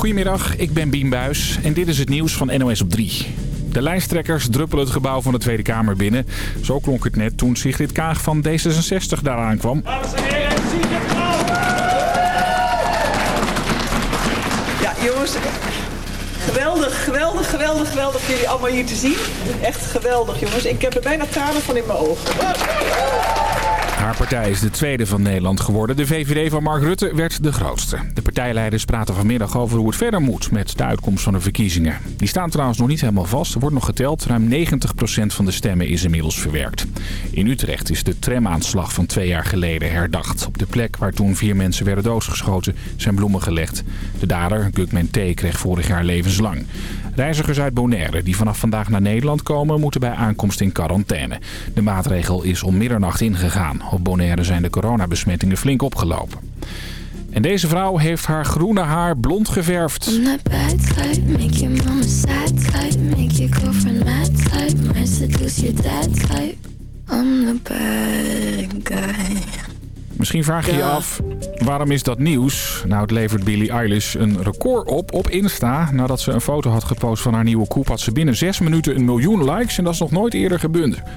Goedemiddag, ik ben Bien Buis en dit is het nieuws van NOS op 3. De lijsttrekkers druppelen het gebouw van de Tweede Kamer binnen. Zo klonk het net toen Sigrid Kaag van D66 daaraan kwam. Ja, jongens, geweldig, geweldig, geweldig, geweldig jullie allemaal hier te zien. Echt geweldig, jongens. Ik heb er bijna tranen van in mijn ogen. Haar partij is de tweede van Nederland geworden. De VVD van Mark Rutte werd de grootste. De partijleiders praten vanmiddag over hoe het verder moet met de uitkomst van de verkiezingen. Die staan trouwens nog niet helemaal vast. Er wordt nog geteld. Ruim 90% van de stemmen is inmiddels verwerkt. In Utrecht is de tramaanslag van twee jaar geleden herdacht. Op de plek waar toen vier mensen werden doodgeschoten zijn bloemen gelegd. De dader, Gugman T., kreeg vorig jaar levenslang. Reizigers uit Bonaire die vanaf vandaag naar Nederland komen... moeten bij aankomst in quarantaine. De maatregel is om middernacht ingegaan. Op Bonaire zijn de coronabesmettingen flink opgelopen. En deze vrouw heeft haar groene haar blond geverfd. Misschien vraag je je af, waarom is dat nieuws? Nou, het levert Billie Eilish een record op op Insta. Nadat ze een foto had gepost van haar nieuwe coupe... had ze binnen zes minuten een miljoen likes. En dat is nog nooit eerder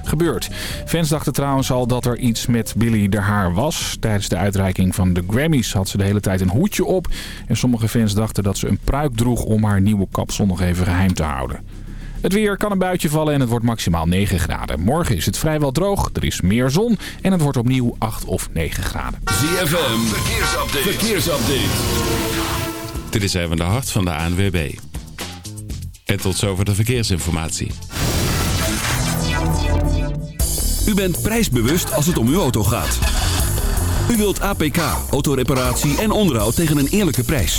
gebeurd. Fans dachten trouwens al dat er iets met Billie de haar was. Tijdens de uitreiking van de Grammys had ze de hele tijd een hoedje op. En sommige fans dachten dat ze een pruik droeg... om haar nieuwe kapsel nog even geheim te houden. Het weer kan een buitje vallen en het wordt maximaal 9 graden. Morgen is het vrijwel droog, er is meer zon en het wordt opnieuw 8 of 9 graden. ZFM, verkeersupdate. verkeersupdate. Dit is even de hart van de ANWB. En tot zover de verkeersinformatie. U bent prijsbewust als het om uw auto gaat. U wilt APK, autoreparatie en onderhoud tegen een eerlijke prijs.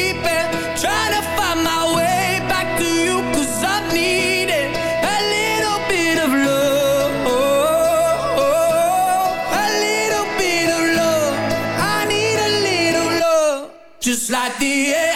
at the end.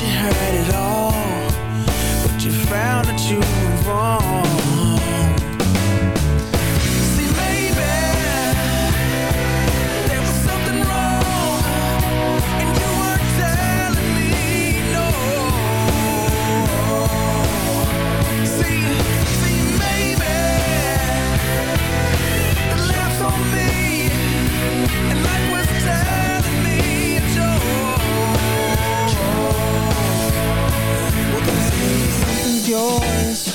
you had it all, but you found that you were wrong. yours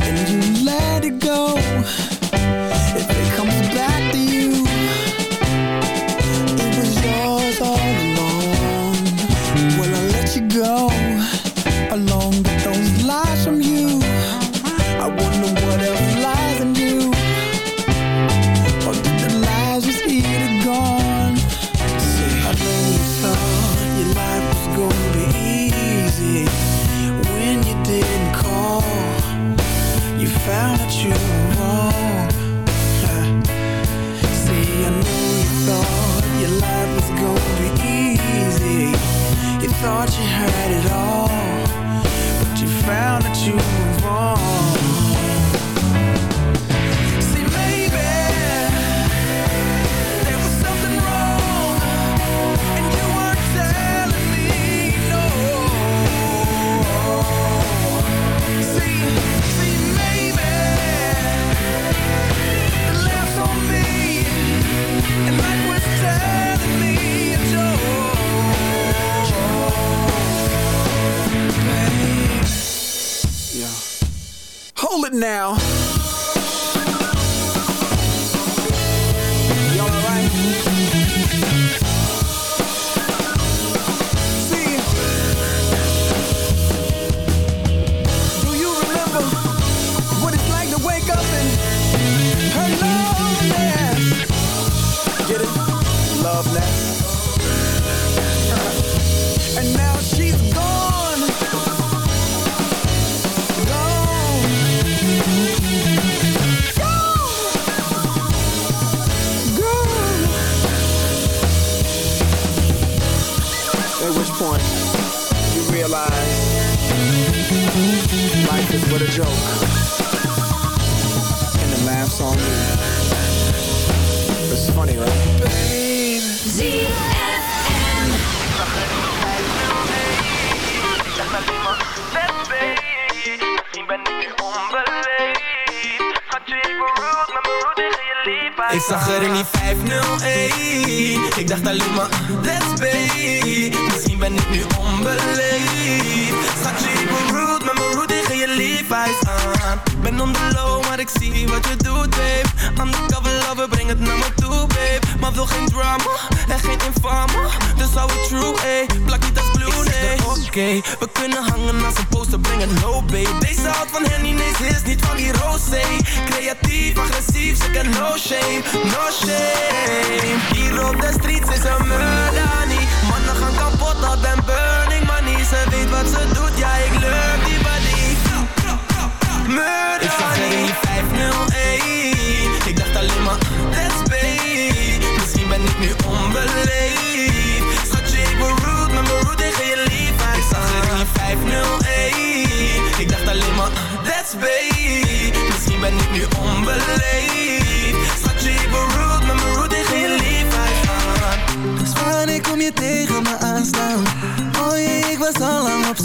And you let it go.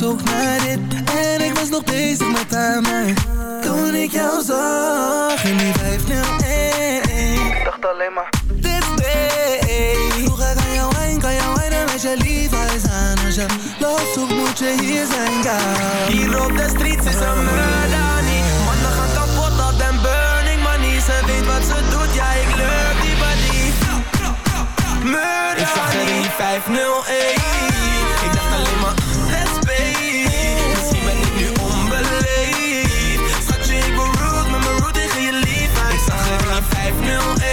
zoek naar dit En ik was nog bezig met haar mij. Toen ik jou zag in die 501 Ik dacht alleen maar. Dit weet Vroeg ik aan jou heen, kan jou heen en als je lief is aan Als je loopt zoek moet je hier zijn girl Hier op de street is een murder niet. Mannen gaan kapot al den burning money. Ze weet wat ze doet, ja ik leuk die body. Murder Ik zag er in 501 Ik dacht alleen maar in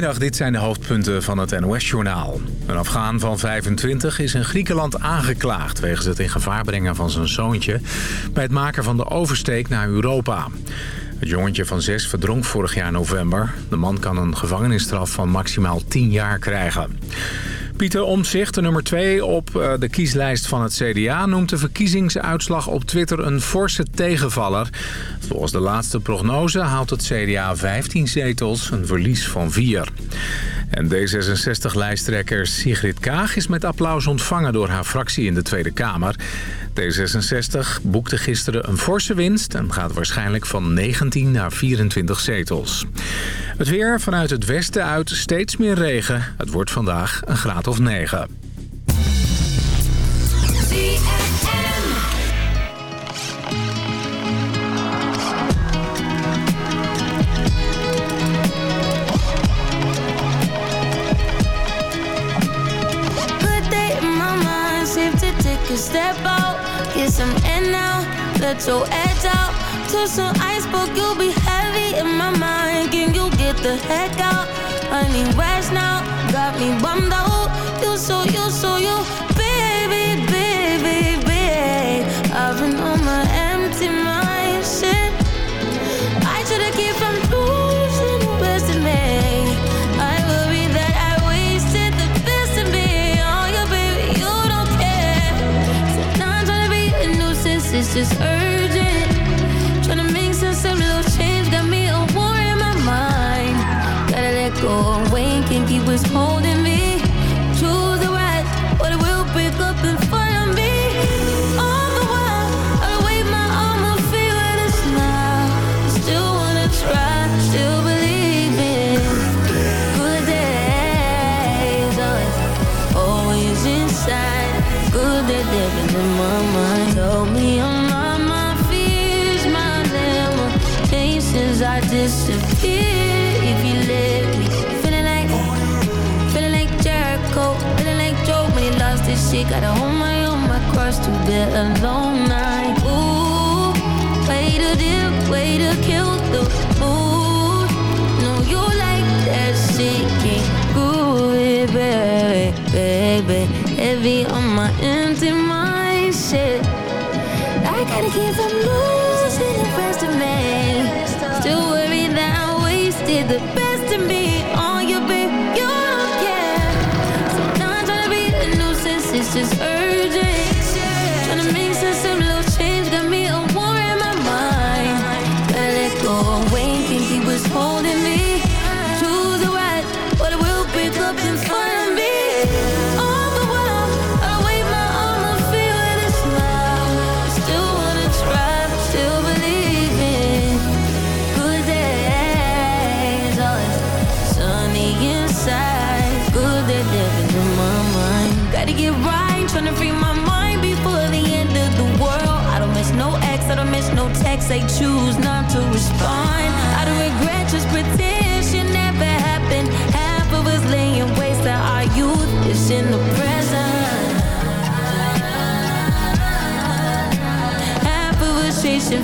Goedemiddag, dit zijn de hoofdpunten van het NOS-journaal. Een Afghaan van 25 is in Griekenland aangeklaagd... wegens het in gevaar brengen van zijn zoontje... bij het maken van de oversteek naar Europa. Het jongetje van 6 verdronk vorig jaar november. De man kan een gevangenisstraf van maximaal 10 jaar krijgen. Pieter Omtzigt, de nummer 2 op eh, de kieslijst van het CDA... noemt de verkiezingsuitslag op Twitter een forse tegenvaller. Volgens de laatste prognose haalt het CDA 15 zetels, een verlies van 4. En D66-lijsttrekker Sigrid Kaag is met applaus ontvangen door haar fractie in de Tweede Kamer. D66 boekte gisteren een forse winst en gaat waarschijnlijk van 19 naar 24 zetels. Het weer vanuit het westen uit steeds meer regen. Het wordt vandaag een graad of 9. Some air now, let your edge out. To some iceberg, you'll be heavy in my mind. Can you get the heck out? I need rest now, got me bummed out. You so, you so, you, baby, baby, baby. I've been on my empty mind, go away, think he was holding me to alone. Night, ooh, way to way to kill you like that groove eh, baby, baby. Heavy on my empty mind, shit. I gotta keep from losing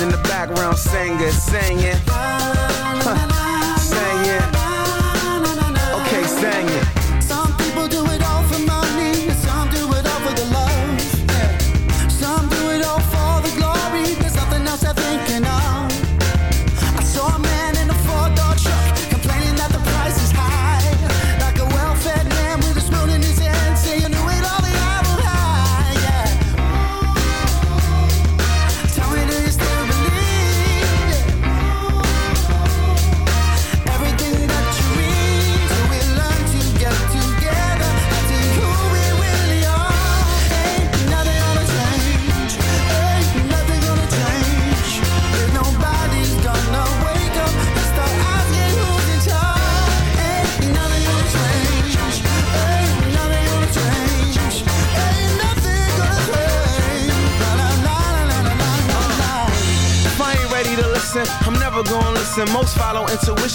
in the background singer singing.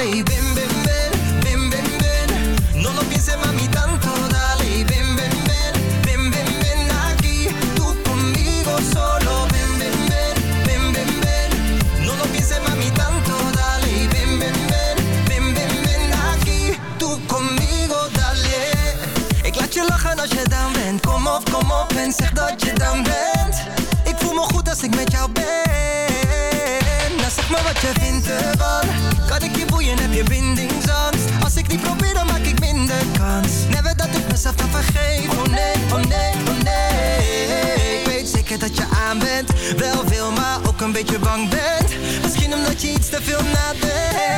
lady, been je bang bent. Misschien omdat je iets te veel nadenkt.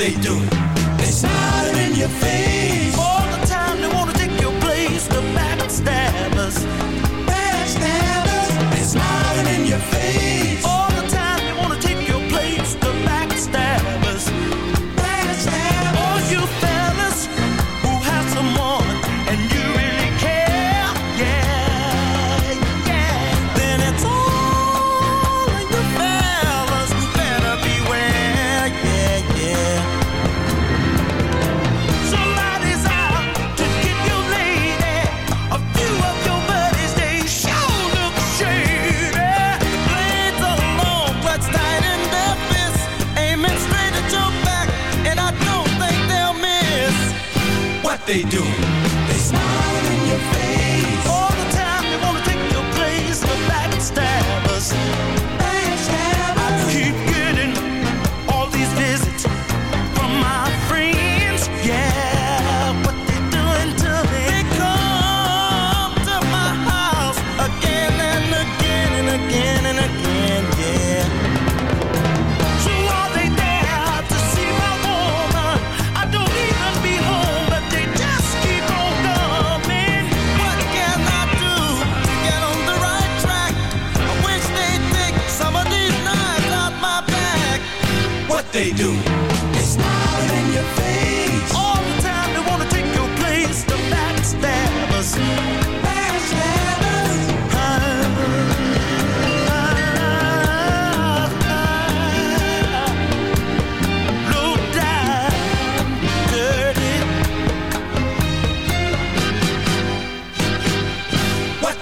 they doing? They smile in your face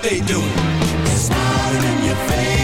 they doing? Smiling in your face.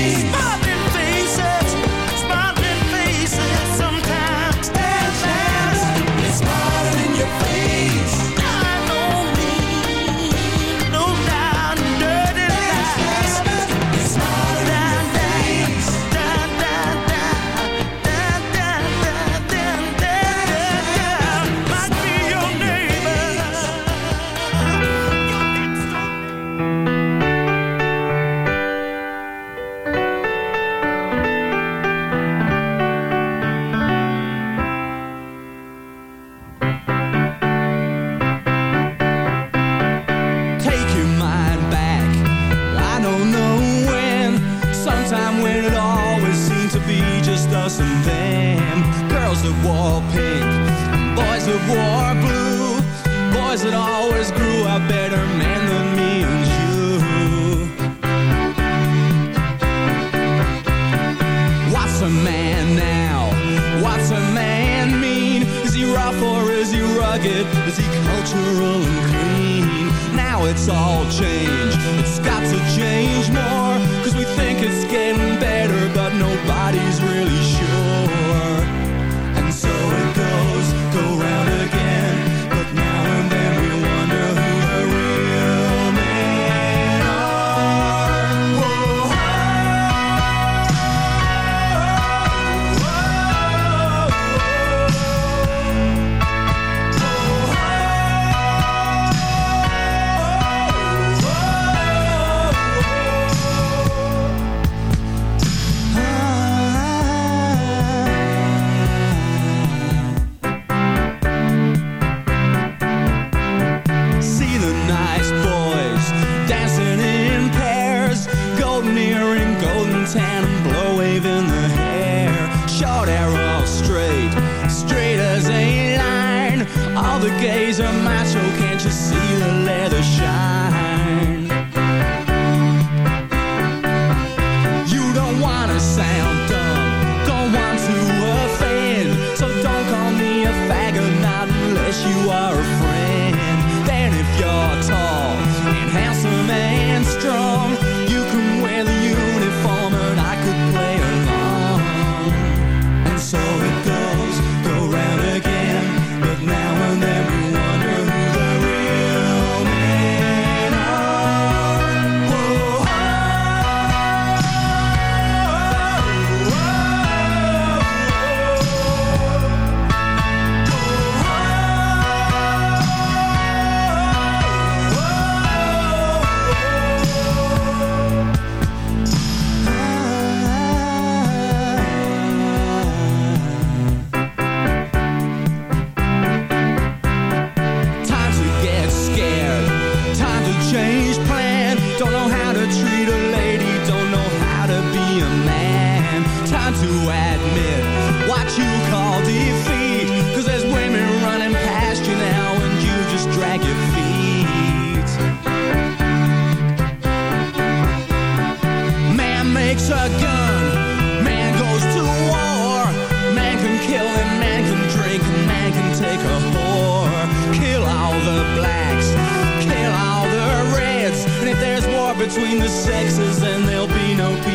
between the sexes and there'll be no peace.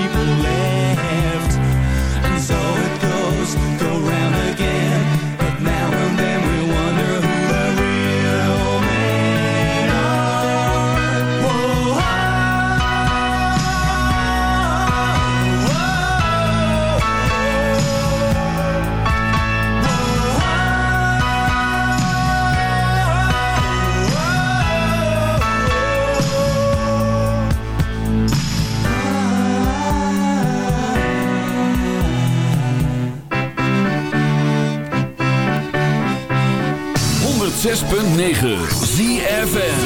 106.9 ZFN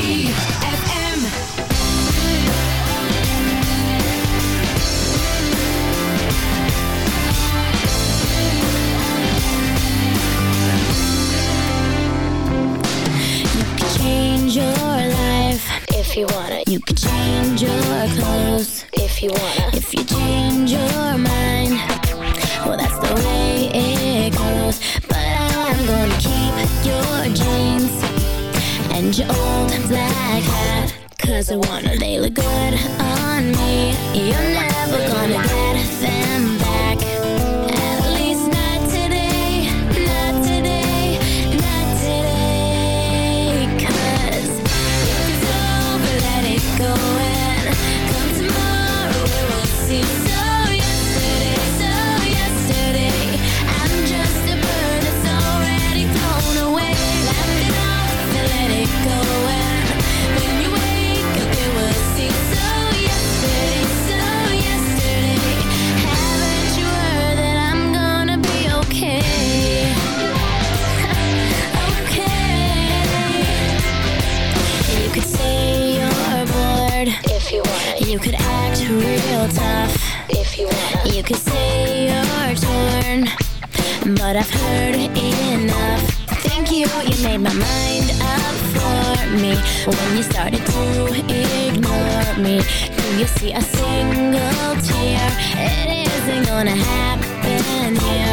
But I've heard enough. Thank you, you made my mind up for me. When you started to ignore me Do you see a single tear? It isn't gonna happen here.